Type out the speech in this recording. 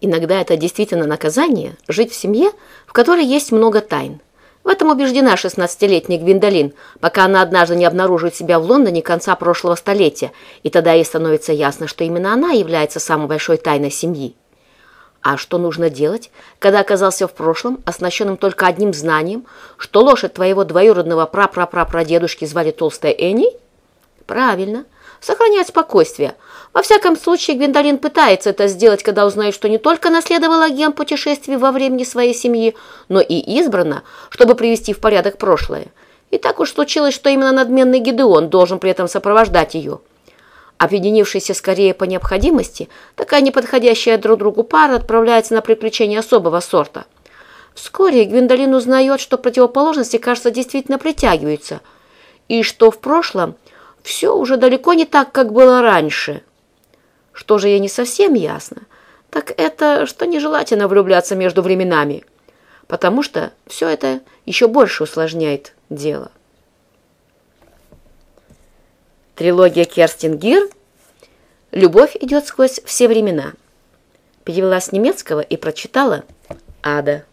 Иногда это действительно наказание – жить в семье, в которой есть много тайн. В этом убеждена 16-летняя Гвиндолин, пока она однажды не обнаружит себя в Лондоне конца прошлого столетия, и тогда ей становится ясно, что именно она является самой большой тайной семьи. А что нужно делать, когда оказался в прошлом, оснащенным только одним знанием, что лошадь твоего двоюродного прапрапрапрадедушки звали Толстая Энни? Правильно, сохранять спокойствие – во всяком случае, Гвиндолин пытается это сделать, когда узнает, что не только наследовала ген путешествий во времени своей семьи, но и избрана, чтобы привести в порядок прошлое. И так уж случилось, что именно надменный Гидеон должен при этом сопровождать ее. Объединившаяся скорее по необходимости, такая неподходящая друг другу пара отправляется на приключения особого сорта. Вскоре Гвиндолин узнает, что противоположности, кажется, действительно притягиваются, и что в прошлом все уже далеко не так, как было раньше – что же ей не совсем ясно, так это, что нежелательно влюбляться между временами, потому что все это еще больше усложняет дело. Трилогия Керстин «Любовь идет сквозь все времена». Перевела с немецкого и прочитала Ада.